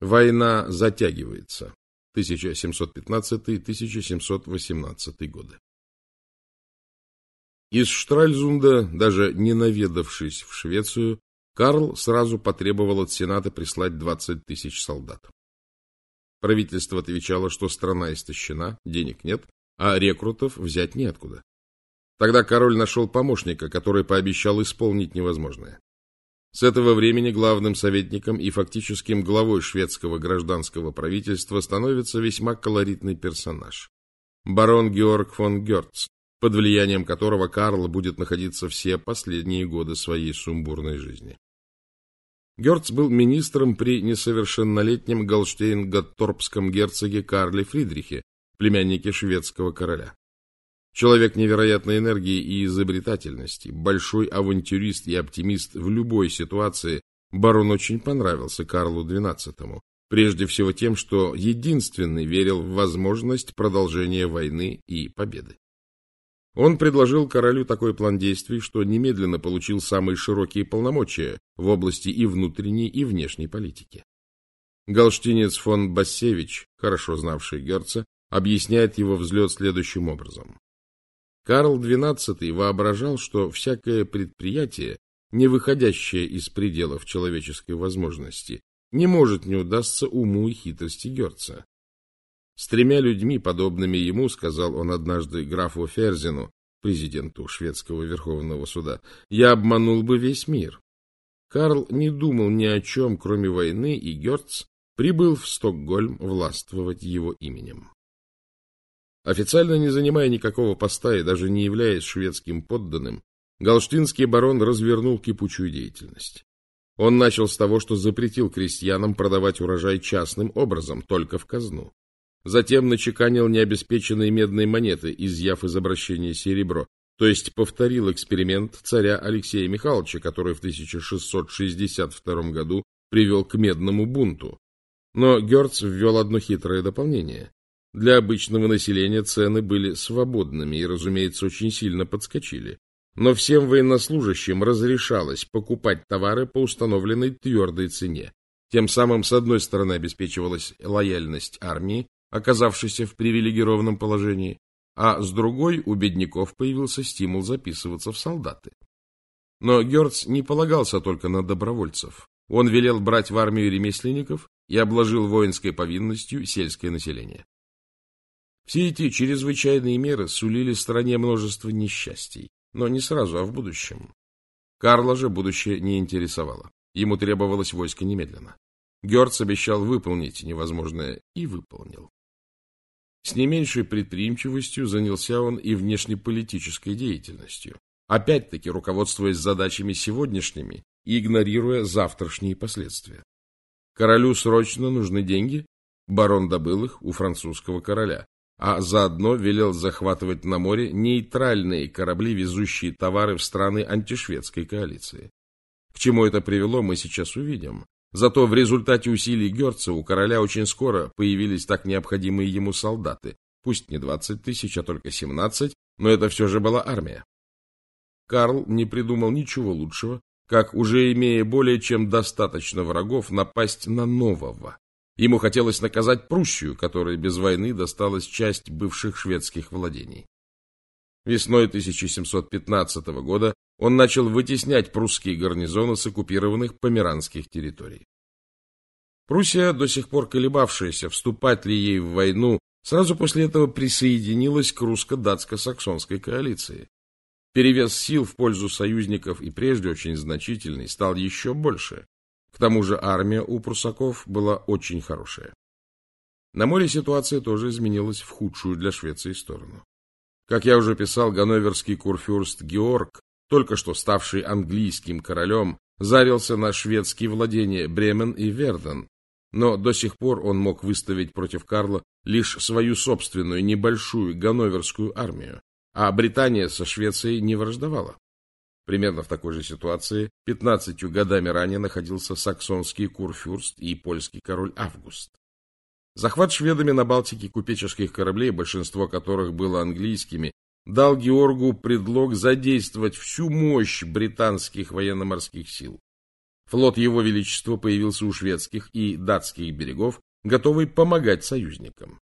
Война затягивается. 1715-1718 годы. Из Штральзунда, даже не наведавшись в Швецию, Карл сразу потребовал от Сената прислать 20 тысяч солдат. Правительство отвечало, что страна истощена, денег нет, а рекрутов взять неоткуда. Тогда король нашел помощника, который пообещал исполнить невозможное. С этого времени главным советником и фактическим главой шведского гражданского правительства становится весьма колоритный персонаж. Барон Георг фон Герц, под влиянием которого Карл будет находиться все последние годы своей сумбурной жизни. Герц был министром при несовершеннолетнем Галштейн-Гатторпском герцоге Карле Фридрихе, племяннике шведского короля. Человек невероятной энергии и изобретательности, большой авантюрист и оптимист в любой ситуации, барон очень понравился Карлу XII, прежде всего тем, что единственный верил в возможность продолжения войны и победы. Он предложил королю такой план действий, что немедленно получил самые широкие полномочия в области и внутренней, и внешней политики. Галштинец фон Бассевич, хорошо знавший Герца, объясняет его взлет следующим образом. Карл XII воображал, что всякое предприятие, не выходящее из пределов человеческой возможности, не может не удастся уму и хитрости Герца. С тремя людьми, подобными ему, сказал он однажды графу Ферзину, президенту шведского Верховного суда, я обманул бы весь мир. Карл не думал ни о чем, кроме войны, и Герц прибыл в Стокгольм властвовать его именем. Официально не занимая никакого поста и даже не являясь шведским подданным, галштинский барон развернул кипучую деятельность. Он начал с того, что запретил крестьянам продавать урожай частным образом, только в казну. Затем начеканил необеспеченные медные монеты, изъяв из обращения серебро, то есть повторил эксперимент царя Алексея Михайловича, который в 1662 году привел к медному бунту. Но Герц ввел одно хитрое дополнение. Для обычного населения цены были свободными и, разумеется, очень сильно подскочили. Но всем военнослужащим разрешалось покупать товары по установленной твердой цене. Тем самым, с одной стороны, обеспечивалась лояльность армии, оказавшейся в привилегированном положении, а с другой у бедняков появился стимул записываться в солдаты. Но Герц не полагался только на добровольцев. Он велел брать в армию ремесленников и обложил воинской повинностью сельское население. Все эти чрезвычайные меры сулили стране множество несчастий, но не сразу, а в будущем. Карла же будущее не интересовало. Ему требовалось войско немедленно. Герц обещал выполнить невозможное и выполнил. С не меньшей предприимчивостью занялся он и внешнеполитической деятельностью, опять-таки руководствуясь задачами сегодняшними и игнорируя завтрашние последствия. Королю срочно нужны деньги, барон добыл их у французского короля, а заодно велел захватывать на море нейтральные корабли, везущие товары в страны антишведской коалиции. К чему это привело, мы сейчас увидим. Зато в результате усилий Герца у короля очень скоро появились так необходимые ему солдаты. Пусть не 20 тысяч, а только 17, но это все же была армия. Карл не придумал ничего лучшего, как, уже имея более чем достаточно врагов, напасть на нового, Ему хотелось наказать Пруссию, которой без войны досталась часть бывших шведских владений. Весной 1715 года он начал вытеснять прусские гарнизоны с оккупированных померанских территорий. Пруссия, до сих пор колебавшаяся, вступать ли ей в войну, сразу после этого присоединилась к русско-датско-саксонской коалиции. Перевес сил в пользу союзников и прежде очень значительный стал еще больше. К тому же армия у прусаков была очень хорошая. На море ситуация тоже изменилась в худшую для Швеции сторону. Как я уже писал, ганноверский курфюрст Георг, только что ставший английским королем, зарился на шведские владения Бремен и Верден, но до сих пор он мог выставить против Карла лишь свою собственную небольшую ганноверскую армию, а Британия со Швецией не враждовала. Примерно в такой же ситуации 15 годами ранее находился саксонский курфюрст и польский король Август. Захват шведами на Балтике купеческих кораблей, большинство которых было английскими, дал Георгу предлог задействовать всю мощь британских военно-морских сил. Флот Его Величества появился у шведских и датских берегов, готовый помогать союзникам.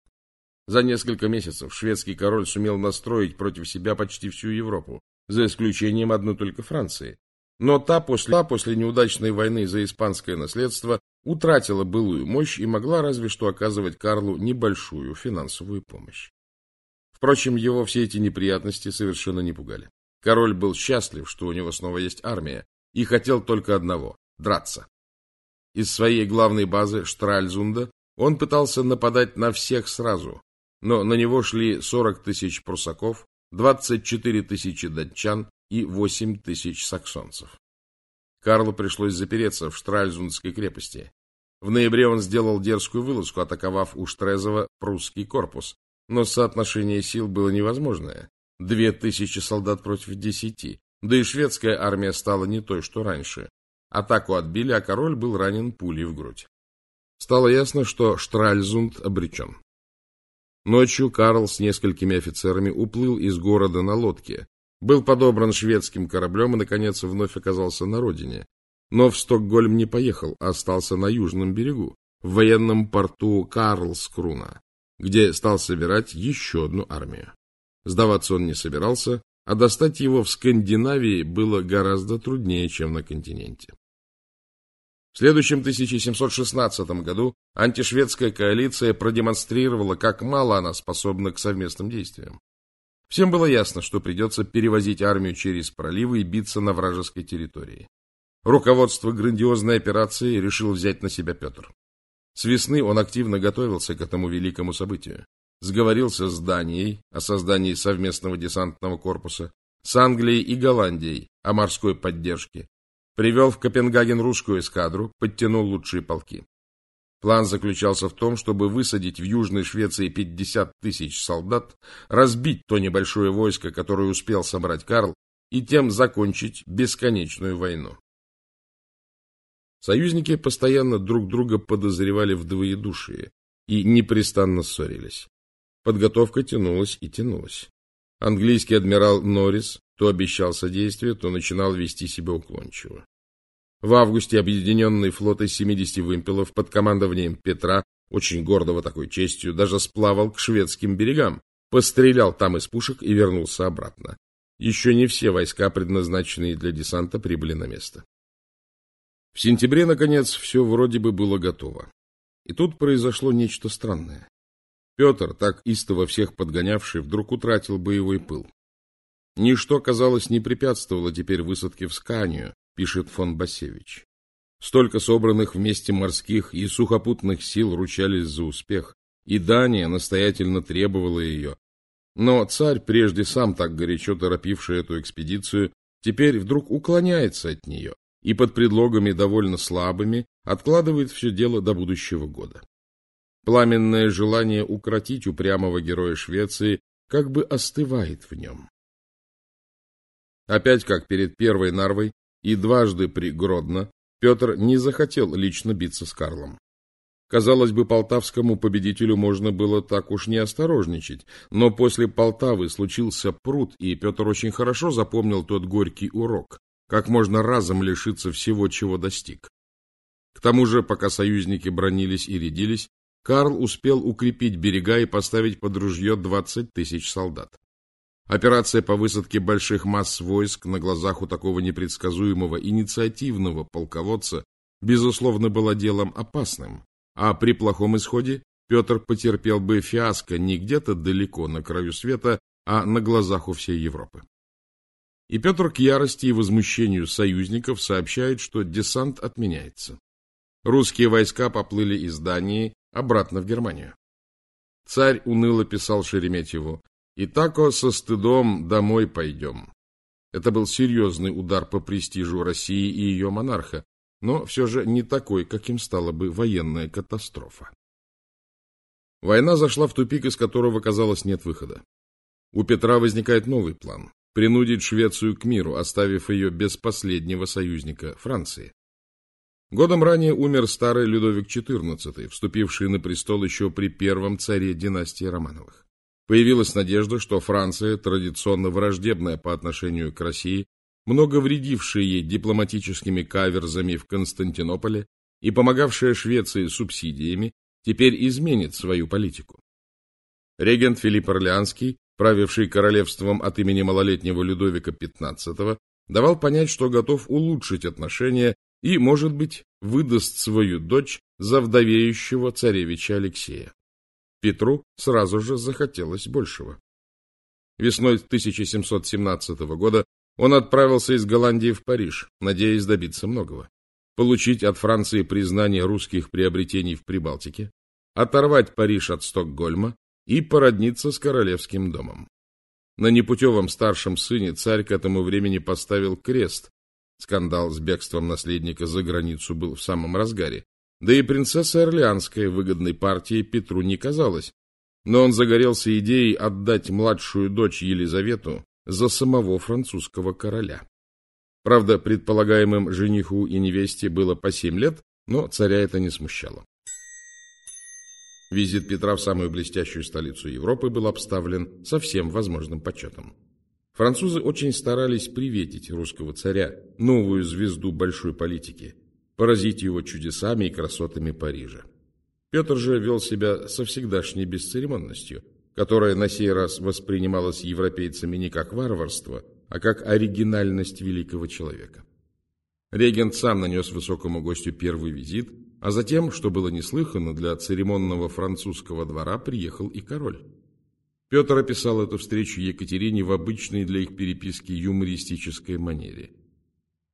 За несколько месяцев шведский король сумел настроить против себя почти всю Европу, за исключением одной только Франции. Но та после, та после неудачной войны за испанское наследство утратила былую мощь и могла разве что оказывать Карлу небольшую финансовую помощь. Впрочем, его все эти неприятности совершенно не пугали. Король был счастлив, что у него снова есть армия, и хотел только одного – драться. Из своей главной базы Штральзунда он пытался нападать на всех сразу, но на него шли 40 тысяч прусаков, 24 тысячи датчан и 8 тысяч саксонцев. Карлу пришлось запереться в Штральзундской крепости. В ноябре он сделал дерзкую вылазку, атаковав у Штрезова прусский корпус, но соотношение сил было невозможное. Две тысячи солдат против десяти, да и шведская армия стала не той, что раньше. Атаку отбили, а король был ранен пулей в грудь. Стало ясно, что Штральзунд обречен. Ночью Карл с несколькими офицерами уплыл из города на лодке, был подобран шведским кораблем и, наконец, вновь оказался на родине. Но в Стокгольм не поехал, а остался на южном берегу, в военном порту Карлскруна, где стал собирать еще одну армию. Сдаваться он не собирался, а достать его в Скандинавии было гораздо труднее, чем на континенте. В следующем 1716 году антишведская коалиция продемонстрировала, как мало она способна к совместным действиям. Всем было ясно, что придется перевозить армию через проливы и биться на вражеской территории. Руководство грандиозной операции решил взять на себя Петр. С весны он активно готовился к этому великому событию. Сговорился с Данией о создании совместного десантного корпуса, с Англией и Голландией о морской поддержке, привел в Копенгаген русскую эскадру, подтянул лучшие полки. План заключался в том, чтобы высадить в Южной Швеции 50 тысяч солдат, разбить то небольшое войско, которое успел собрать Карл, и тем закончить бесконечную войну. Союзники постоянно друг друга подозревали в двоедушие и непрестанно ссорились. Подготовка тянулась и тянулась. Английский адмирал Норрис то обещал содействие, то начинал вести себя уклончиво. В августе объединенный флот из 70 вымпелов под командованием Петра, очень гордого такой честью, даже сплавал к шведским берегам, пострелял там из пушек и вернулся обратно. Еще не все войска, предназначенные для десанта, прибыли на место. В сентябре, наконец, все вроде бы было готово. И тут произошло нечто странное. Петр, так истово всех подгонявший, вдруг утратил боевой пыл. Ничто, казалось, не препятствовало теперь высадке в Сканию, пишет фон Басевич. Столько собранных вместе морских и сухопутных сил ручались за успех, и Дания настоятельно требовала ее. Но царь, прежде сам так горячо торопивший эту экспедицию, теперь вдруг уклоняется от нее и под предлогами довольно слабыми откладывает все дело до будущего года. Пламенное желание укротить упрямого героя Швеции как бы остывает в нем. Опять, как перед первой Нарвой, и дважды при Гродно Петр не захотел лично биться с Карлом. Казалось бы, полтавскому победителю можно было так уж не осторожничать, но после Полтавы случился пруд, и Петр очень хорошо запомнил тот горький урок, как можно разом лишиться всего, чего достиг. К тому же, пока союзники бронились и рядились, Карл успел укрепить берега и поставить под ружье 20 тысяч солдат. Операция по высадке больших масс войск на глазах у такого непредсказуемого инициативного полководца, безусловно, была делом опасным, а при плохом исходе Петр потерпел бы фиаско не где-то далеко на краю света, а на глазах у всей Европы. И Петр к ярости и возмущению союзников сообщает, что десант отменяется. Русские войска поплыли из Дании обратно в Германию. Царь уныло писал Шереметьеву, и тако со стыдом домой пойдем. Это был серьезный удар по престижу России и ее монарха, но все же не такой, каким стала бы военная катастрофа. Война зашла в тупик, из которого, казалось, нет выхода. У Петра возникает новый план – принудить Швецию к миру, оставив ее без последнего союзника Франции. Годом ранее умер старый Людовик XIV, вступивший на престол еще при первом царе династии Романовых. Появилась надежда, что Франция, традиционно враждебная по отношению к России, много вредившая ей дипломатическими каверзами в Константинополе и помогавшая Швеции субсидиями, теперь изменит свою политику. Регент Филипп Орлеанский, правивший королевством от имени малолетнего Людовика XV, давал понять, что готов улучшить отношения и, может быть, выдаст свою дочь за вдовеющего царевича Алексея. Петру сразу же захотелось большего. Весной 1717 года он отправился из Голландии в Париж, надеясь добиться многого. Получить от Франции признание русских приобретений в Прибалтике, оторвать Париж от Стокгольма и породниться с королевским домом. На непутевом старшем сыне царь к этому времени поставил крест. Скандал с бегством наследника за границу был в самом разгаре. Да и принцесса Орлеанская выгодной партии Петру не казалась. Но он загорелся идеей отдать младшую дочь Елизавету за самого французского короля. Правда, предполагаемым жениху и невесте было по семь лет, но царя это не смущало. Визит Петра в самую блестящую столицу Европы был обставлен со всем возможным почетом. Французы очень старались приветить русского царя, новую звезду большой политики, поразить его чудесами и красотами Парижа. Петр же вел себя со всегдашней бесцеремонностью, которая на сей раз воспринималась европейцами не как варварство, а как оригинальность великого человека. Регент сам нанес высокому гостю первый визит, а затем, что было неслыханно для церемонного французского двора, приехал и король. Петр описал эту встречу Екатерине в обычной для их переписки юмористической манере.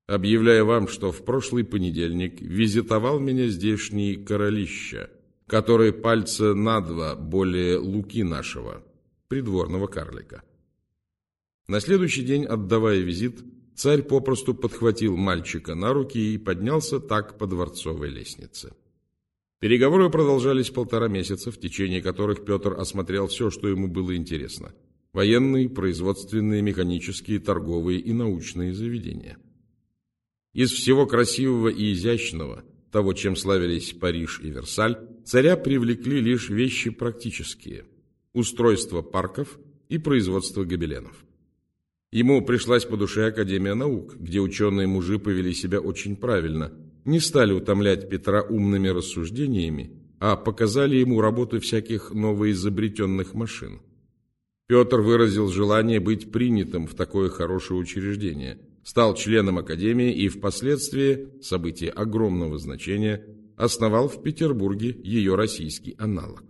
«Объявляю вам, что в прошлый понедельник визитовал меня здешний королища, который пальца на два более луки нашего, придворного карлика. На следующий день, отдавая визит, царь попросту подхватил мальчика на руки и поднялся так по дворцовой лестнице. Переговоры продолжались полтора месяца, в течение которых Петр осмотрел все, что ему было интересно. Военные, производственные, механические, торговые и научные заведения. Из всего красивого и изящного – того, чем славились Париж и Версаль, царя привлекли лишь вещи практические – устройство парков и производство гобеленов. Ему пришлась по душе Академия наук, где ученые-мужи повели себя очень правильно, не стали утомлять Петра умными рассуждениями, а показали ему работы всяких новоизобретенных машин. Петр выразил желание быть принятым в такое хорошее учреждение – стал членом Академии и впоследствии, событие огромного значения, основал в Петербурге ее российский аналог.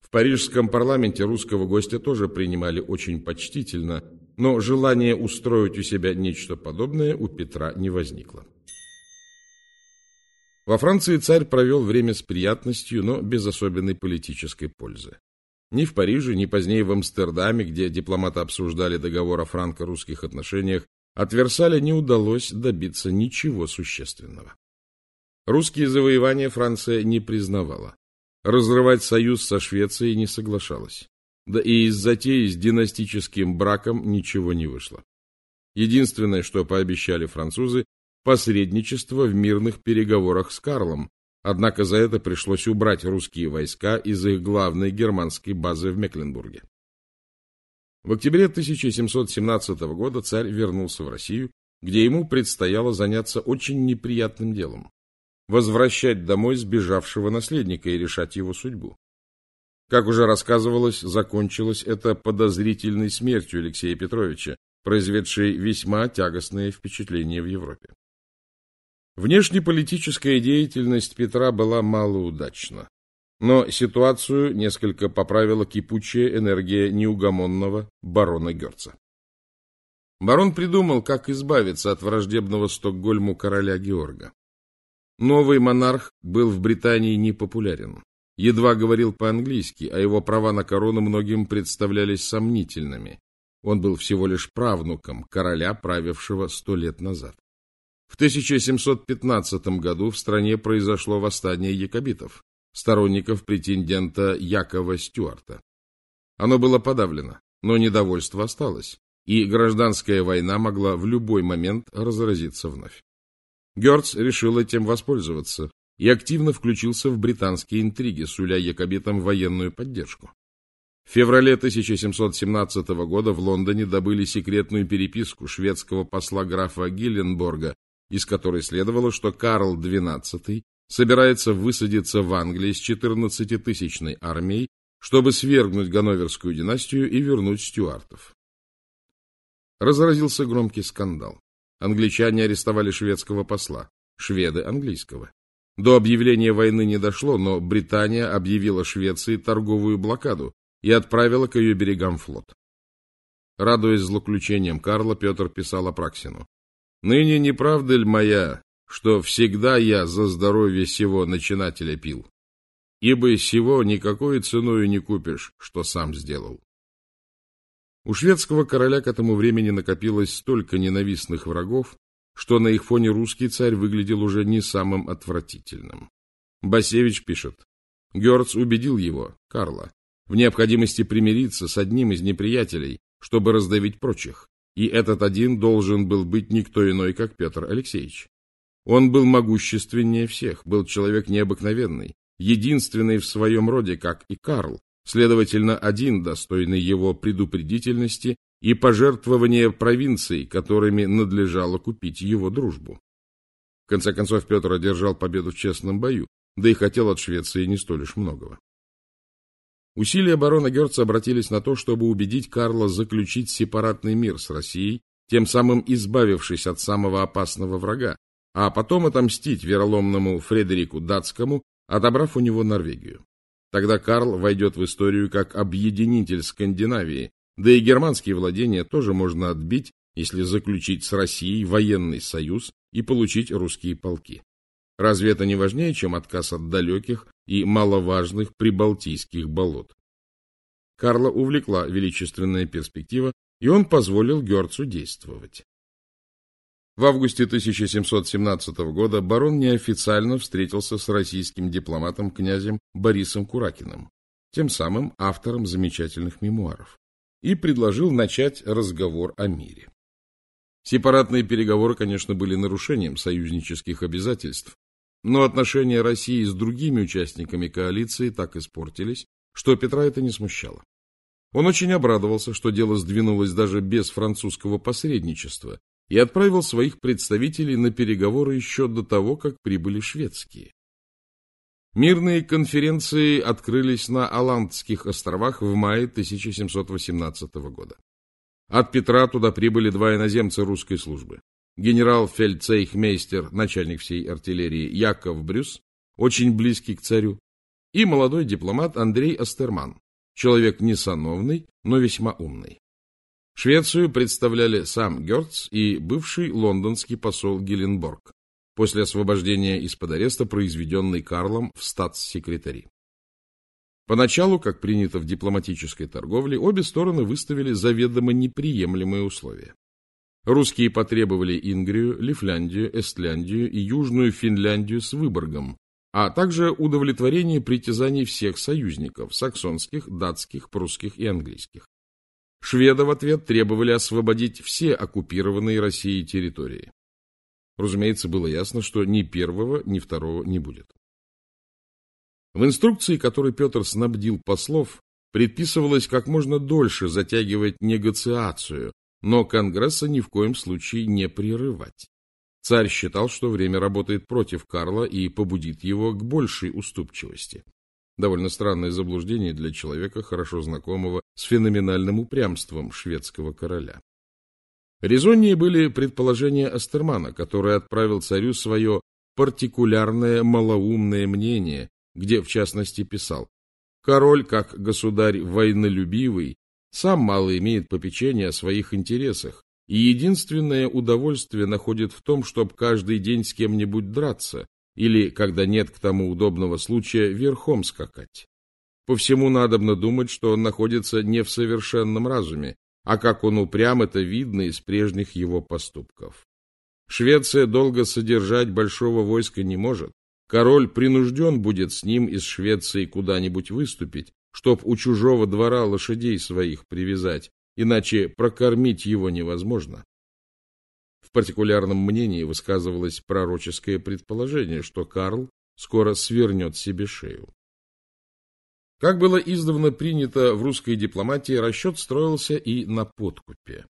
В парижском парламенте русского гостя тоже принимали очень почтительно, но желание устроить у себя нечто подобное у Петра не возникло. Во Франции царь провел время с приятностью, но без особенной политической пользы. Ни в Париже, ни позднее в Амстердаме, где дипломаты обсуждали договор о франко-русских отношениях, от Версаля не удалось добиться ничего существенного. Русские завоевания Франция не признавала. Разрывать союз со Швецией не соглашалась. Да и из затеи с династическим браком ничего не вышло. Единственное, что пообещали французы, посредничество в мирных переговорах с Карлом, однако за это пришлось убрать русские войска из их главной германской базы в Мекленбурге. В октябре 1717 года царь вернулся в Россию, где ему предстояло заняться очень неприятным делом – возвращать домой сбежавшего наследника и решать его судьбу. Как уже рассказывалось, закончилось это подозрительной смертью Алексея Петровича, произведшей весьма тягостное впечатление в Европе. Внешнеполитическая деятельность Петра была малоудачна. Но ситуацию несколько поправила кипучая энергия неугомонного барона Герца. Барон придумал, как избавиться от враждебного Стокгольму короля Георга. Новый монарх был в Британии непопулярен. Едва говорил по-английски, а его права на корону многим представлялись сомнительными. Он был всего лишь правнуком короля, правившего сто лет назад. В 1715 году в стране произошло восстание якобитов сторонников претендента Якова Стюарта. Оно было подавлено, но недовольство осталось, и гражданская война могла в любой момент разразиться вновь. Герц решил этим воспользоваться и активно включился в британские интриги, суля якобитам военную поддержку. В феврале 1717 года в Лондоне добыли секретную переписку шведского посла графа Гилленборга, из которой следовало, что Карл XII собирается высадиться в Англии с 14-тысячной армией, чтобы свергнуть Ганноверскую династию и вернуть стюартов. Разразился громкий скандал. Англичане арестовали шведского посла, шведы английского. До объявления войны не дошло, но Британия объявила Швеции торговую блокаду и отправила к ее берегам флот. Радуясь злоключением Карла, Петр писал Апраксину. «Ныне не правда ли моя, что всегда я за здоровье сего начинателя пил? Ибо сего никакой ценою не купишь, что сам сделал». У шведского короля к этому времени накопилось столько ненавистных врагов, что на их фоне русский царь выглядел уже не самым отвратительным. Басевич пишет, Герц убедил его, Карла, в необходимости примириться с одним из неприятелей, чтобы раздавить прочих, и этот один должен был быть никто иной, как Петр Алексеевич. Он был могущественнее всех, был человек необыкновенный, единственный в своем роде, как и Карл, следовательно, один достойный его предупредительности и пожертвования провинций, которыми надлежало купить его дружбу. В конце концов, Петр одержал победу в честном бою, да и хотел от Швеции не столь уж многого. Усилия барона Герца обратились на то, чтобы убедить Карла заключить сепаратный мир с Россией, тем самым избавившись от самого опасного врага, а потом отомстить вероломному Фредерику Датскому, отобрав у него Норвегию. Тогда Карл войдет в историю как объединитель Скандинавии, да и германские владения тоже можно отбить, если заключить с Россией военный союз и получить русские полки. Разве это не важнее, чем отказ от далеких и маловажных прибалтийских болот? Карла увлекла величественная перспектива, и он позволил Герцу действовать. В августе 1717 года барон неофициально встретился с российским дипломатом князем Борисом Куракиным, тем самым автором замечательных мемуаров и предложил начать разговор о мире. Сепаратные переговоры, конечно, были нарушением союзнических обязательств, но отношения России с другими участниками коалиции так испортились, что Петра это не смущало. Он очень обрадовался, что дело сдвинулось даже без французского посредничества, и отправил своих представителей на переговоры еще до того, как прибыли шведские. Мирные конференции открылись на Аландских островах в мае 1718 года. От Петра туда прибыли два иноземца русской службы. Генерал-фельдцейхмейстер, начальник всей артиллерии Яков Брюс, очень близкий к царю, и молодой дипломат Андрей Астерман, человек несановный, но весьма умный. Швецию представляли сам Герц и бывший лондонский посол Геленборг после освобождения из-под ареста, произведенный Карлом в статс-секретари. Поначалу, как принято в дипломатической торговле, обе стороны выставили заведомо неприемлемые условия. Русские потребовали Ингрию, Лифляндию, Эстляндию и Южную Финляндию с Выборгом, а также удовлетворение притязаний всех союзников – саксонских, датских, прусских и английских. Шведы в ответ требовали освободить все оккупированные Россией территории. Разумеется, было ясно, что ни первого, ни второго не будет. В инструкции, которой Петр снабдил послов, предписывалось как можно дольше затягивать негациацию, но Конгресса ни в коем случае не прерывать. Царь считал, что время работает против Карла и побудит его к большей уступчивости. Довольно странное заблуждение для человека, хорошо знакомого с феноменальным упрямством шведского короля. Резоннее были предположения Астермана, который отправил царю свое партикулярное малоумное мнение, где, в частности, писал «Король, как государь войнолюбивый, сам мало имеет попечения о своих интересах, и единственное удовольствие находит в том, чтобы каждый день с кем-нибудь драться, или, когда нет к тому удобного случая, верхом скакать. По всему надобно думать, что он находится не в совершенном разуме, а как он упрям, это видно из прежних его поступков. Швеция долго содержать большого войска не может. Король принужден будет с ним из Швеции куда-нибудь выступить, чтоб у чужого двора лошадей своих привязать, иначе прокормить его невозможно. Партикулярном мнении высказывалось пророческое предположение, что Карл скоро свернет себе шею. Как было издавна принято в русской дипломатии, расчет строился и на подкупе.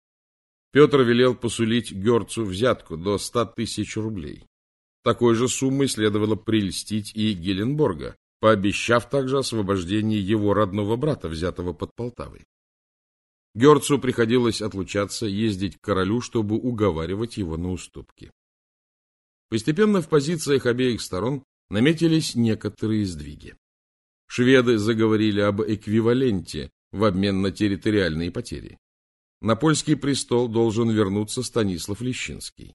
Петр велел посулить Герцу взятку до ста тысяч рублей. Такой же суммой следовало прельстить и Геленборга, пообещав также освобождение его родного брата, взятого под Полтавой. Герцу приходилось отлучаться, ездить к королю, чтобы уговаривать его на уступки. Постепенно в позициях обеих сторон наметились некоторые сдвиги. Шведы заговорили об эквиваленте в обмен на территориальные потери. На польский престол должен вернуться Станислав Лещинский.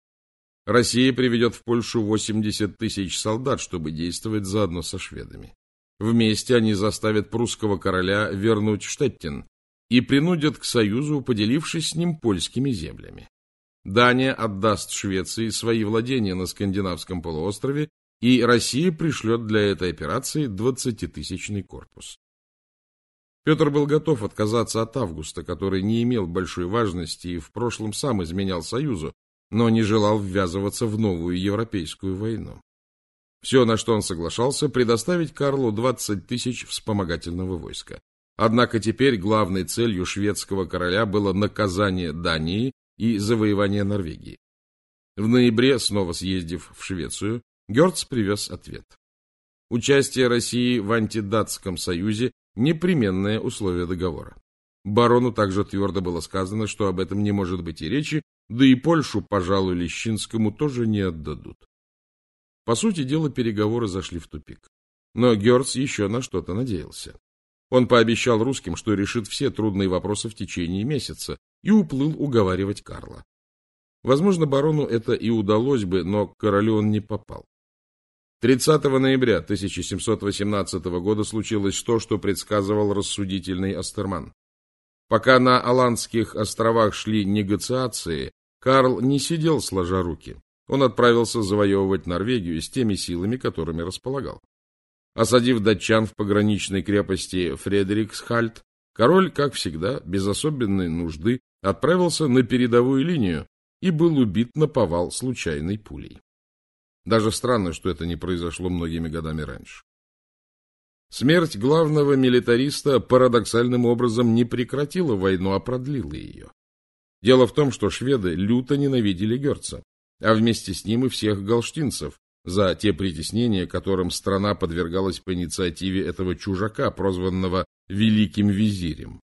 Россия приведет в Польшу 80 тысяч солдат, чтобы действовать заодно со шведами. Вместе они заставят прусского короля вернуть Штеттин и принудят к союзу, поделившись с ним польскими землями. Дания отдаст Швеции свои владения на скандинавском полуострове, и Россия пришлет для этой операции 20-тысячный корпус. Петр был готов отказаться от Августа, который не имел большой важности и в прошлом сам изменял Союзу, но не желал ввязываться в новую европейскую войну. Все, на что он соглашался, предоставить Карлу 20 тысяч вспомогательного войска. Однако теперь главной целью шведского короля было наказание Дании и завоевание Норвегии. В ноябре, снова съездив в Швецию, Герц привез ответ. Участие России в антидатском союзе – непременное условие договора. Барону также твердо было сказано, что об этом не может быть и речи, да и Польшу, пожалуй, Лещинскому тоже не отдадут. По сути дела, переговоры зашли в тупик. Но Герц еще на что-то надеялся. Он пообещал русским, что решит все трудные вопросы в течение месяца, и уплыл уговаривать Карла. Возможно, барону это и удалось бы, но к королю он не попал. 30 ноября 1718 года случилось то, что предсказывал рассудительный Астерман. Пока на Аландских островах шли негациации, Карл не сидел сложа руки. Он отправился завоевывать Норвегию с теми силами, которыми располагал. Осадив датчан в пограничной крепости Фредериксхальд, король, как всегда, без особенной нужды, отправился на передовую линию и был убит на повал случайной пулей. Даже странно, что это не произошло многими годами раньше. Смерть главного милитариста парадоксальным образом не прекратила войну, а продлила ее. Дело в том, что шведы люто ненавидели Герца, а вместе с ним и всех галштинцев за те притеснения, которым страна подвергалась по инициативе этого чужака, прозванного Великим Визирем.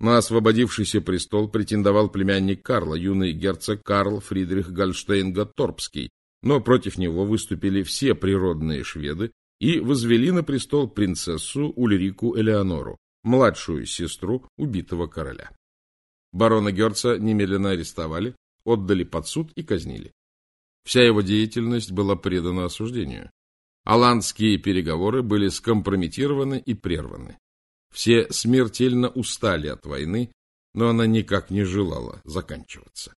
На освободившийся престол претендовал племянник Карла, юный герцог Карл Фридрих Гольштейн-Готторпский, но против него выступили все природные шведы и возвели на престол принцессу Ульрику Элеонору, младшую сестру убитого короля. Барона Герца немедленно арестовали, отдали под суд и казнили. Вся его деятельность была предана осуждению. Аландские переговоры были скомпрометированы и прерваны. Все смертельно устали от войны, но она никак не желала заканчиваться.